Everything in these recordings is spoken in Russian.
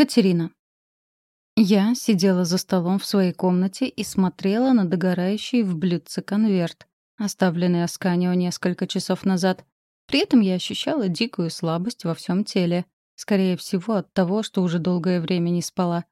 Катерина. Я сидела за столом в своей комнате и смотрела на догорающий в блюдце конверт, оставленный Асканио несколько часов назад. При этом я ощущала дикую слабость во всем теле. Скорее всего, от того, что уже долгое время не спала.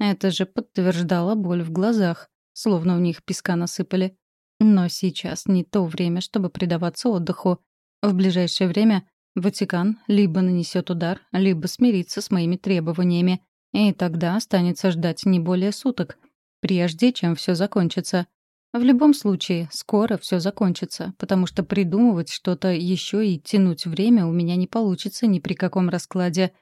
Это же подтверждало боль в глазах, словно в них песка насыпали. Но сейчас не то время, чтобы предаваться отдыху. В ближайшее время Ватикан либо нанесет удар, либо смирится с моими требованиями, и тогда останется ждать не более суток, прежде чем все закончится. В любом случае, скоро все закончится, потому что придумывать что-то еще и тянуть время у меня не получится ни при каком раскладе.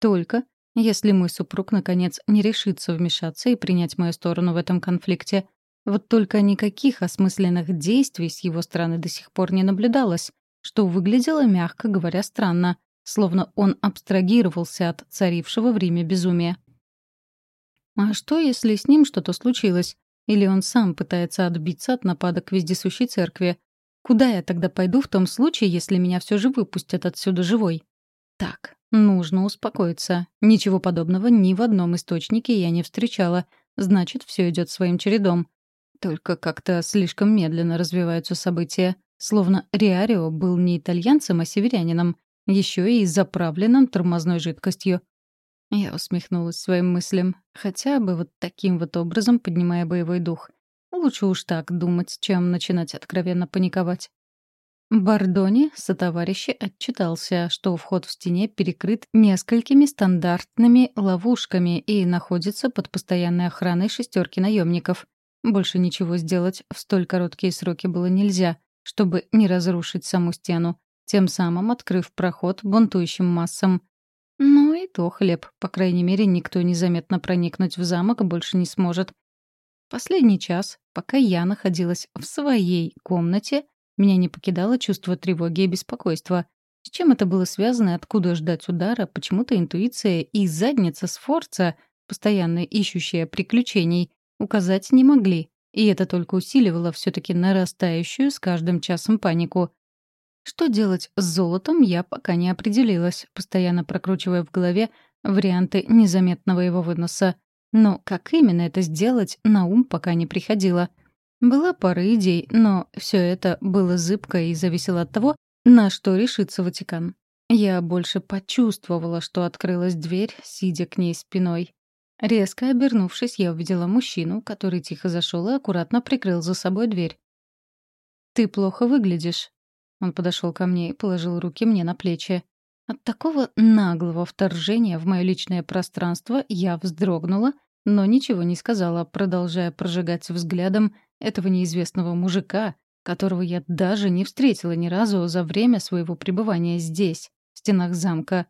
Только если мой супруг, наконец, не решится вмешаться и принять мою сторону в этом конфликте. Вот только никаких осмысленных действий с его стороны до сих пор не наблюдалось что выглядело, мягко говоря, странно, словно он абстрагировался от царившего в Риме безумия. А что, если с ним что-то случилось? Или он сам пытается отбиться от нападок вездесущей церкви? Куда я тогда пойду в том случае, если меня все же выпустят отсюда живой? Так, нужно успокоиться. Ничего подобного ни в одном источнике я не встречала. Значит, все идет своим чередом. Только как-то слишком медленно развиваются события. Словно Риарио был не итальянцем, а северянином, еще и заправленным тормозной жидкостью. Я усмехнулась своим мыслям, хотя бы вот таким вот образом поднимая боевой дух. Лучше уж так думать, чем начинать откровенно паниковать. Бардони сотоварищи отчитался, что вход в стене перекрыт несколькими стандартными ловушками и находится под постоянной охраной шестерки наемников. Больше ничего сделать в столь короткие сроки было нельзя, чтобы не разрушить саму стену, тем самым открыв проход бунтующим массам. Ну и то хлеб, по крайней мере, никто незаметно проникнуть в замок больше не сможет. Последний час, пока я находилась в своей комнате, меня не покидало чувство тревоги и беспокойства. С чем это было связано и откуда ждать удара, почему-то интуиция и задница Сфорца, постоянно ищущая приключений, указать не могли. И это только усиливало все-таки нарастающую с каждым часом панику. Что делать с золотом, я пока не определилась, постоянно прокручивая в голове варианты незаметного его выноса. Но как именно это сделать, на ум пока не приходило. Была пара идей, но все это было зыбко и зависело от того, на что решится Ватикан. Я больше почувствовала, что открылась дверь, сидя к ней спиной. Резко обернувшись, я увидела мужчину, который тихо зашел и аккуратно прикрыл за собой дверь. «Ты плохо выглядишь». Он подошел ко мне и положил руки мне на плечи. От такого наглого вторжения в мое личное пространство я вздрогнула, но ничего не сказала, продолжая прожигать взглядом этого неизвестного мужика, которого я даже не встретила ни разу за время своего пребывания здесь, в стенах замка.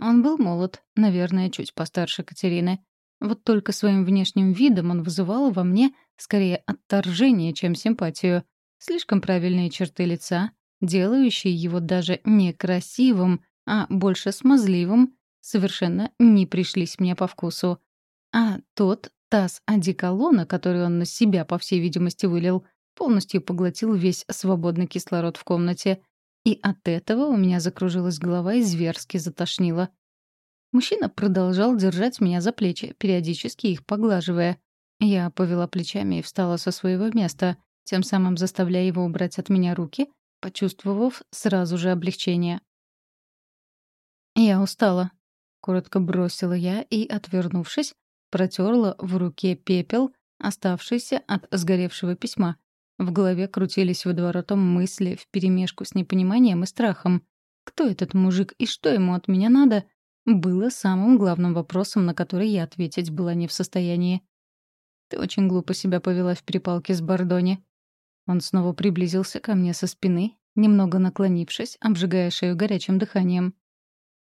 Он был молод, наверное, чуть постарше Катерины. Вот только своим внешним видом он вызывал во мне скорее отторжение, чем симпатию. Слишком правильные черты лица, делающие его даже не красивым, а больше смазливым, совершенно не пришлись мне по вкусу. А тот таз одеколона, который он на себя, по всей видимости, вылил, полностью поглотил весь свободный кислород в комнате. И от этого у меня закружилась голова и зверски затошнило. Мужчина продолжал держать меня за плечи, периодически их поглаживая. Я повела плечами и встала со своего места, тем самым заставляя его убрать от меня руки, почувствовав сразу же облегчение. «Я устала», — коротко бросила я и, отвернувшись, протерла в руке пепел, оставшийся от сгоревшего письма. В голове крутились водоворотом мысли вперемешку с непониманием и страхом. Кто этот мужик и что ему от меня надо — было самым главным вопросом, на который я ответить была не в состоянии. «Ты очень глупо себя повела в перепалке с Бордони». Он снова приблизился ко мне со спины, немного наклонившись, обжигая шею горячим дыханием.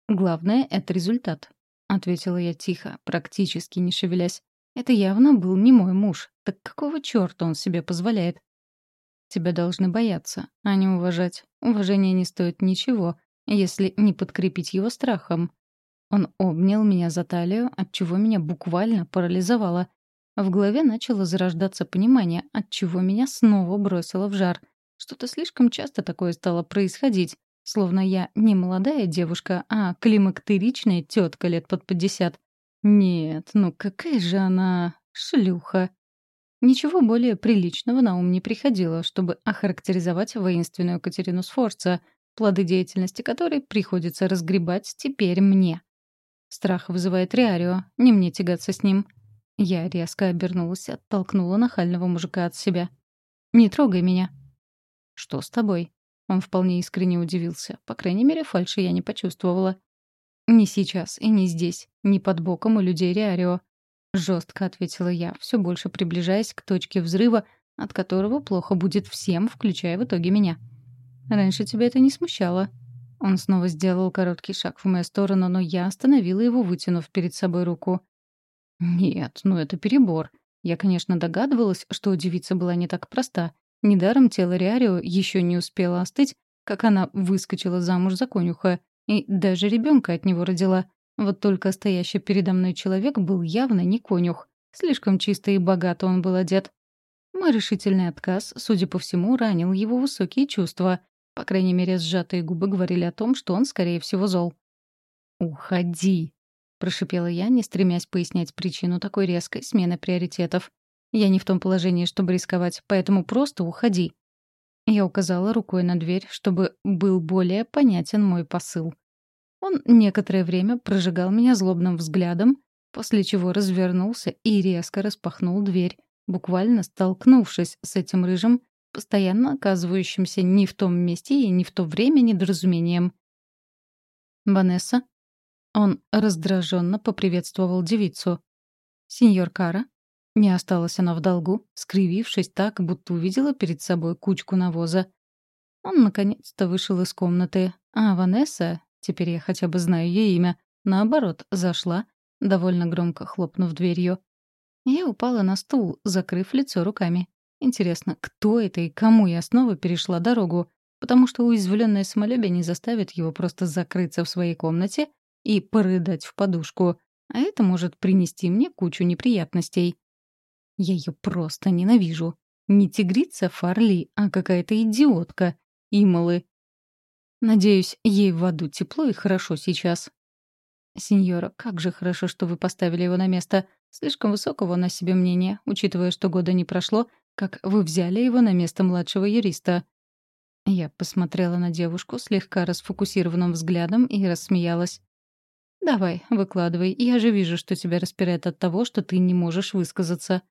«Главное — это результат», — ответила я тихо, практически не шевелясь. «Это явно был не мой муж. Так какого чёрта он себе позволяет?» «Тебя должны бояться, а не уважать. Уважение не стоит ничего, если не подкрепить его страхом. Он обнял меня за талию, отчего меня буквально парализовало. В голове начало зарождаться понимание, отчего меня снова бросило в жар. Что-то слишком часто такое стало происходить, словно я не молодая девушка, а климактеричная тетка лет под пятьдесят. Нет, ну какая же она шлюха. Ничего более приличного на ум не приходило, чтобы охарактеризовать воинственную Катерину Сфорца, плоды деятельности которой приходится разгребать теперь мне. Страх вызывает Риарио, не мне тягаться с ним. Я резко обернулась, оттолкнула нахального мужика от себя. «Не трогай меня». «Что с тобой?» Он вполне искренне удивился. По крайней мере, фальши я не почувствовала. «Не сейчас и не здесь, не под боком у людей Риарио», — жестко ответила я, все больше приближаясь к точке взрыва, от которого плохо будет всем, включая в итоге меня. «Раньше тебя это не смущало». Он снова сделал короткий шаг в мою сторону, но я остановила его, вытянув перед собой руку. «Нет, ну это перебор. Я, конечно, догадывалась, что девица была не так проста. Недаром тело Риарио еще не успело остыть, как она выскочила замуж за конюха, и даже ребенка от него родила. Вот только стоящий передо мной человек был явно не конюх. Слишком чисто и богато он был одет. Мой решительный отказ, судя по всему, ранил его высокие чувства. По крайней мере, сжатые губы говорили о том, что он, скорее всего, зол. «Уходи!» — прошипела я, не стремясь пояснять причину такой резкой смены приоритетов. «Я не в том положении, чтобы рисковать, поэтому просто уходи». Я указала рукой на дверь, чтобы был более понятен мой посыл. Он некоторое время прожигал меня злобным взглядом, после чего развернулся и резко распахнул дверь, буквально столкнувшись с этим рыжим, постоянно оказывающимся не в том месте и не в то время недоразумением. «Ванесса?» Он раздраженно поприветствовал девицу. «Сеньор Кара?» Не осталась она в долгу, скривившись так, будто увидела перед собой кучку навоза. Он наконец-то вышел из комнаты, а Ванесса, теперь я хотя бы знаю ее имя, наоборот, зашла, довольно громко хлопнув дверью. Я упала на стул, закрыв лицо руками. Интересно, кто это и кому я снова перешла дорогу? Потому что уязвленное самолюбие не заставит его просто закрыться в своей комнате и порыдать в подушку, а это может принести мне кучу неприятностей. Я ее просто ненавижу. Не тигрица Фарли, а какая-то идиотка. Ималы. Надеюсь, ей в аду тепло и хорошо сейчас. Сеньора, как же хорошо, что вы поставили его на место. Слишком высокого на себе мнения, учитывая, что года не прошло, как вы взяли его на место младшего юриста. Я посмотрела на девушку слегка расфокусированным взглядом и рассмеялась. «Давай, выкладывай. Я же вижу, что тебя распирает от того, что ты не можешь высказаться.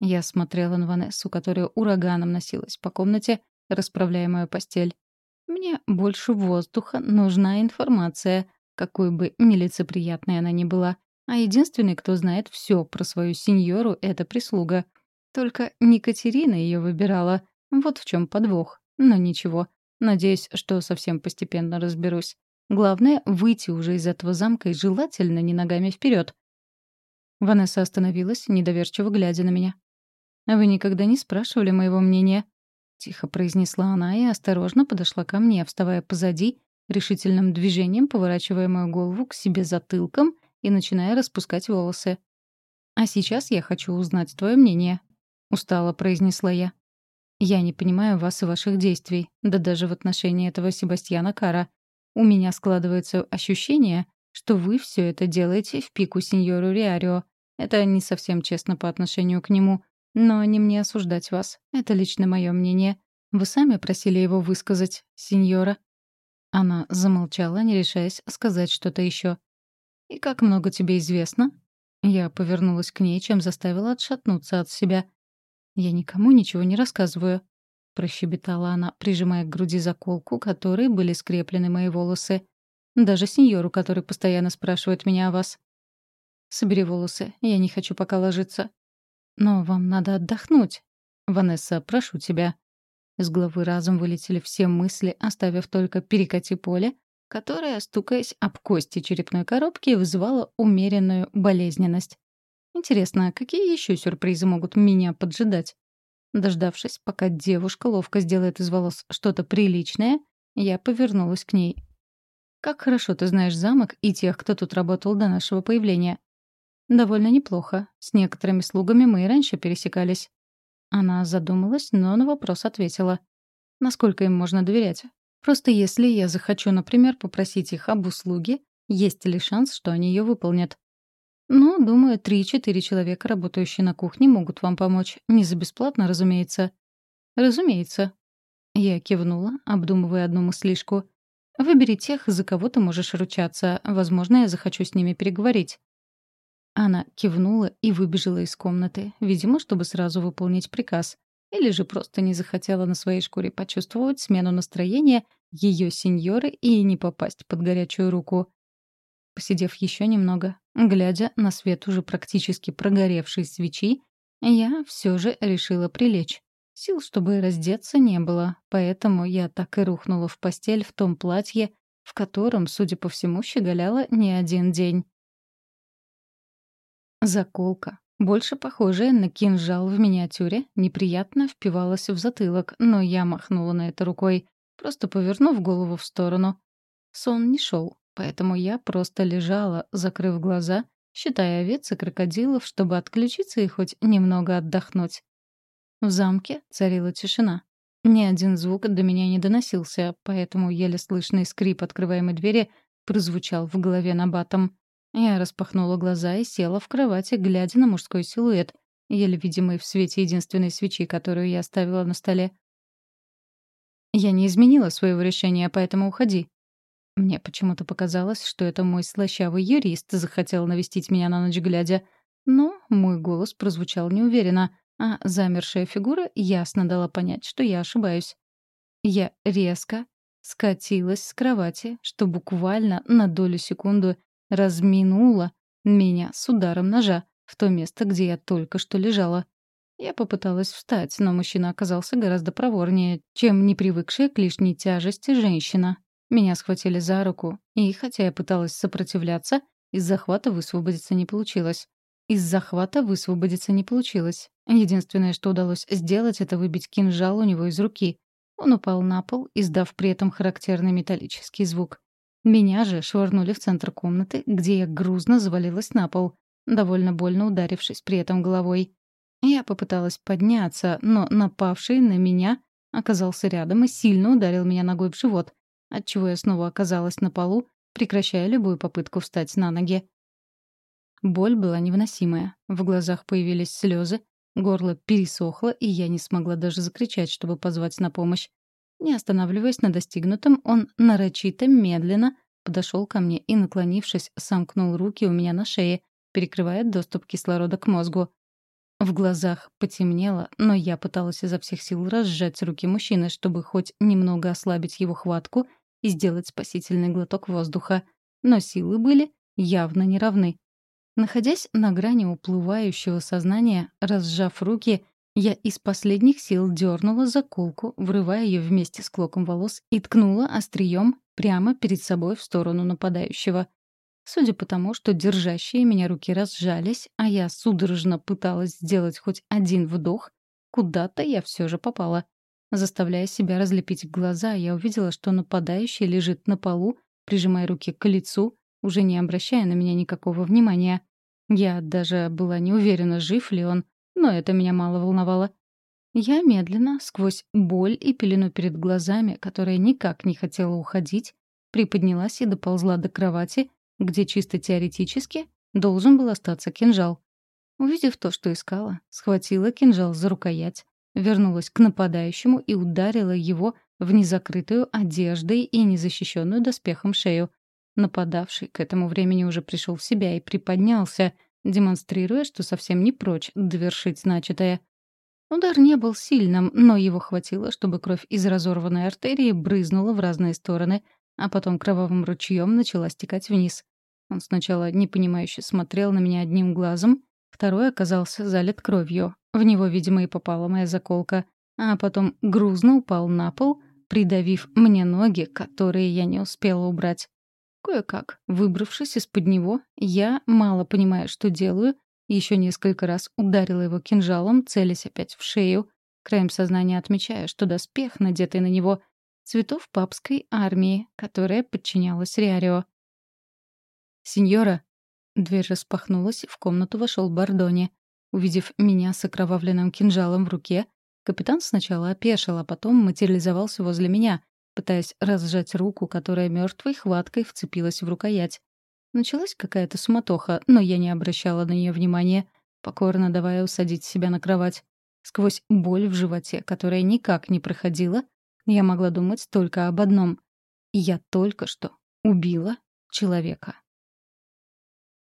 Я смотрела на Ванессу, которая ураганом носилась по комнате, расправляя мою постель. Мне больше воздуха нужна информация, какой бы нелицеприятной она ни была. А единственный, кто знает все про свою сеньору, — это прислуга. Только не Катерина ее выбирала. Вот в чем подвох. Но ничего. Надеюсь, что совсем постепенно разберусь. Главное — выйти уже из этого замка и желательно не ногами вперед. Ванесса остановилась, недоверчиво глядя на меня. «Вы никогда не спрашивали моего мнения?» — тихо произнесла она и осторожно подошла ко мне, вставая позади, решительным движением поворачивая мою голову к себе затылком и начиная распускать волосы. «А сейчас я хочу узнать твое мнение», — устало произнесла я. «Я не понимаю вас и ваших действий, да даже в отношении этого Себастьяна Кара. У меня складывается ощущение, что вы все это делаете в пику сеньору Риарио. Это не совсем честно по отношению к нему, но не мне осуждать вас. Это лично мое мнение. Вы сами просили его высказать, сеньора». Она замолчала, не решаясь сказать что-то еще. «И как много тебе известно?» Я повернулась к ней, чем заставила отшатнуться от себя. «Я никому ничего не рассказываю», — прощебетала она, прижимая к груди заколку, которой были скреплены мои волосы. «Даже сеньору, который постоянно спрашивает меня о вас». «Собери волосы, я не хочу пока ложиться. «Но вам надо отдохнуть. Ванесса, прошу тебя». С головы разом вылетели все мысли, оставив только «перекати поле», которое, стукаясь об кости черепной коробки, вызывало умеренную болезненность. Интересно, какие еще сюрпризы могут меня поджидать? Дождавшись, пока девушка ловко сделает из волос что-то приличное, я повернулась к ней. «Как хорошо ты знаешь замок и тех, кто тут работал до нашего появления. «Довольно неплохо. С некоторыми слугами мы и раньше пересекались». Она задумалась, но на вопрос ответила. «Насколько им можно доверять? Просто если я захочу, например, попросить их об услуге, есть ли шанс, что они ее выполнят?» Ну, думаю, три-четыре человека, работающие на кухне, могут вам помочь. Не за бесплатно, разумеется. Разумеется. Я кивнула, обдумывая одну мыслишку. Выбери тех, за кого ты можешь ручаться. Возможно, я захочу с ними переговорить. Она кивнула и выбежала из комнаты, видимо, чтобы сразу выполнить приказ. Или же просто не захотела на своей шкуре почувствовать смену настроения ее сеньоры и не попасть под горячую руку. Посидев еще немного, глядя на свет уже практически прогоревшей свечи, я все же решила прилечь. Сил, чтобы раздеться, не было, поэтому я так и рухнула в постель в том платье, в котором, судя по всему, щеголяла не один день. Заколка, больше похожая на кинжал в миниатюре, неприятно впивалась в затылок, но я махнула на это рукой, просто повернув голову в сторону. Сон не шел, поэтому я просто лежала, закрыв глаза, считая овец и крокодилов, чтобы отключиться и хоть немного отдохнуть. В замке царила тишина. Ни один звук до меня не доносился, поэтому еле слышный скрип открываемой двери прозвучал в голове набатом. Я распахнула глаза и села в кровати, глядя на мужской силуэт, еле видимый в свете единственной свечи, которую я оставила на столе. «Я не изменила своего решения, поэтому уходи». Мне почему-то показалось, что это мой слащавый юрист захотел навестить меня на ночь глядя. Но мой голос прозвучал неуверенно — а замершая фигура ясно дала понять, что я ошибаюсь. Я резко скатилась с кровати, что буквально на долю секунды разминула меня с ударом ножа в то место, где я только что лежала. Я попыталась встать, но мужчина оказался гораздо проворнее, чем не привыкшая к лишней тяжести женщина. Меня схватили за руку, и хотя я пыталась сопротивляться, из захвата высвободиться не получилось. Из захвата высвободиться не получилось. Единственное, что удалось сделать, это выбить кинжал у него из руки. Он упал на пол, издав при этом характерный металлический звук. Меня же швырнули в центр комнаты, где я грузно завалилась на пол, довольно больно ударившись при этом головой. Я попыталась подняться, но напавший на меня оказался рядом и сильно ударил меня ногой в живот, отчего я снова оказалась на полу, прекращая любую попытку встать на ноги. Боль была невыносимая. В глазах появились слезы, горло пересохло, и я не смогла даже закричать, чтобы позвать на помощь. Не останавливаясь на достигнутом, он нарочито, медленно подошел ко мне и, наклонившись, сомкнул руки у меня на шее, перекрывая доступ кислорода к мозгу. В глазах потемнело, но я пыталась изо всех сил разжать руки мужчины, чтобы хоть немного ослабить его хватку и сделать спасительный глоток воздуха. Но силы были явно неравны. Находясь на грани уплывающего сознания, разжав руки, я из последних сил дернула заколку, врывая ее вместе с клоком волос и ткнула острием прямо перед собой в сторону нападающего. Судя по тому, что держащие меня руки разжались, а я судорожно пыталась сделать хоть один вдох, куда-то я все же попала. Заставляя себя разлепить глаза, я увидела, что нападающий лежит на полу, прижимая руки к лицу, уже не обращая на меня никакого внимания. Я даже была не уверена, жив ли он, но это меня мало волновало. Я медленно, сквозь боль и пелену перед глазами, которая никак не хотела уходить, приподнялась и доползла до кровати, где чисто теоретически должен был остаться кинжал. Увидев то, что искала, схватила кинжал за рукоять, вернулась к нападающему и ударила его в незакрытую одеждой и незащищенную доспехом шею. Нападавший к этому времени уже пришел в себя и приподнялся, демонстрируя, что совсем не прочь довершить начатое. Удар не был сильным, но его хватило, чтобы кровь из разорванной артерии брызнула в разные стороны, а потом кровавым ручьем начала стекать вниз. Он сначала непонимающе смотрел на меня одним глазом, второй оказался залит кровью. В него, видимо, и попала моя заколка, а потом грузно упал на пол, придавив мне ноги, которые я не успела убрать. Кое-как, выбравшись из-под него, я, мало понимая, что делаю, еще несколько раз ударила его кинжалом, целясь опять в шею, краем сознания отмечая, что доспех, надетый на него, цветов папской армии, которая подчинялась Риарио. «Сеньора!» Дверь распахнулась, в комнату вошел Бардони. Увидев меня с окровавленным кинжалом в руке, капитан сначала опешил, а потом материализовался возле меня, пытаясь разжать руку, которая мертвой хваткой вцепилась в рукоять. Началась какая-то суматоха, но я не обращала на нее внимания, покорно давая усадить себя на кровать. Сквозь боль в животе, которая никак не проходила, я могла думать только об одном. Я только что убила человека.